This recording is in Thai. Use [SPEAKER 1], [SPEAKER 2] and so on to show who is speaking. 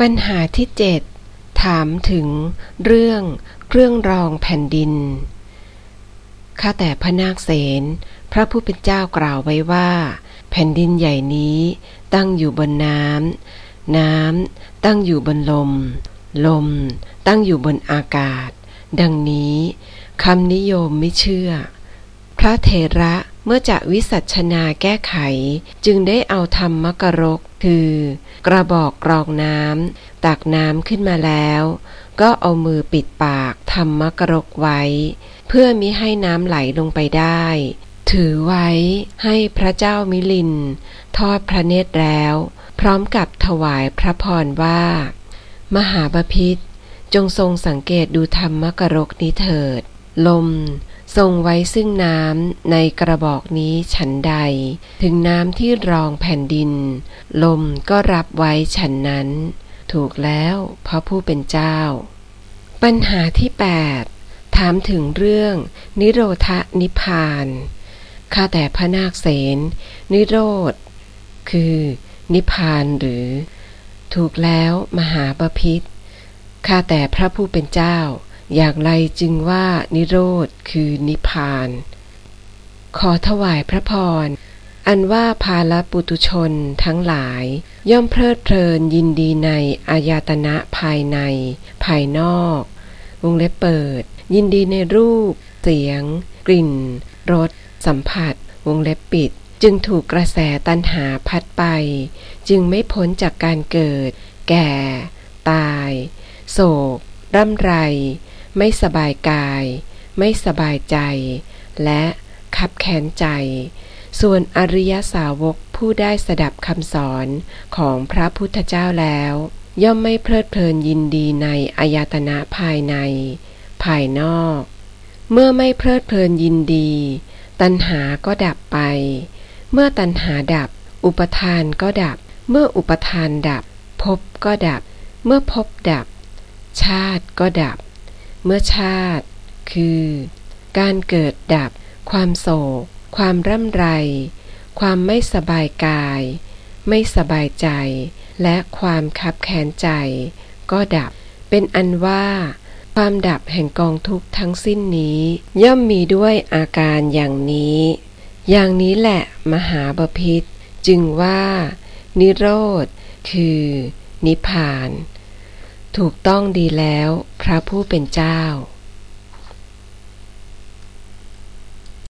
[SPEAKER 1] ปัญหาที่เจ็ดถามถึงเรื่องเครื่องรองแผ่นดิน ข้าแต่พระนาคเษนพระผู้เป็นเจ้ากล่าวไว้ว่า แผ่นดินใหญ่นี้ตั้งอยู่บนน้ำ น้ำตั้งอยู่บนลม ลมตั้งอยู่บนอากาศ ดังนี้คำนิยมไม่เชื่อ พระเถระ มื่อจะวิสัชนาแก้ไข จึงได้เอาธรรมกรก คือ กระบอกกรองน้ำตักน้ำขึ้นมาแล้ว ก็เอามือปิดปากธรรมกรกไว้ เพื่อมิให้น้ำไหลลงไปได้ ถือไว้ให้พระเจ้ามิลิน ทอดพระเนตรแล้ว พร้อมกับถวายพระพรว่า มหาบพิษจงทรงสังเกตดูธรรมกรกนี้เถิด ลม ทรงไว้ซึ่งน้ำในกระบอกนี้ฉันใด ถึงน้ำที่รองแผ่นดิน ลมก็รับไว้ฉันนั้น ถูกแล้วเพราะผู้เป็นเจ้า ปัญหาที่ 8 ถามถึงเรื่อง นิโรธนิพานข้าแต่พระนาคเสนนิโรธ คือ นิพานหรือ ถูกแล้วมหาบพิษข้าแต่พระผู้เป็นเจ้า อย่างไรจึงว่านิโรธคือนิพพาน ขอถวายพระพร อันว่าภาลปุตุชนทั้งหลาย ย่อมเพลิดเพลินยินดีในอายตนะภายใน ภายนอก วงเล็บเปิด ยินดีในรูป เสียง กลิ่น รส สัมผัส วงเล็บปิด จึงถูกกระแสตันหาพัดไป จึงไม่พ้นจากการเกิด แก่ ตาย โศก ร่ำไร ไม่สบายกาย ไม่สบายใจ และขับแค้นใจ ส่วนอริยสาวกผู้ได้สดับคำสอนของพระพุทธเจ้าแล้ว ย่อมไม่เพลิดเพลินยินดีในอายตนะภายใน ภายนอก เมื่อไม่เพลิดเพลินยินดี ตัณหาก็ดับไป เมื่อตัณหาดับ อุปทานก็ดับ เมื่ออุปทานดับภพก็ดับ เมื่อภพดับ ชาติก็ดับ เมื่อชาติ คือ การเกิดดับ ความโศก ความร่ำไร ความไม่สบายกาย ไม่สบายใจ และความคับแค้นใจ ก็ดับ เป็นอันว่า ความดับแห่งกองทุกข์ทั้งสิ้นนี้ ย่อมมีด้วยอาการอย่างนี้ อย่างนี้แหละมหาบพิษ จึงว่า นิโรธ คือ นิพพาน ถูกต้องดีแล้ว พระผู้เป็นเจ้า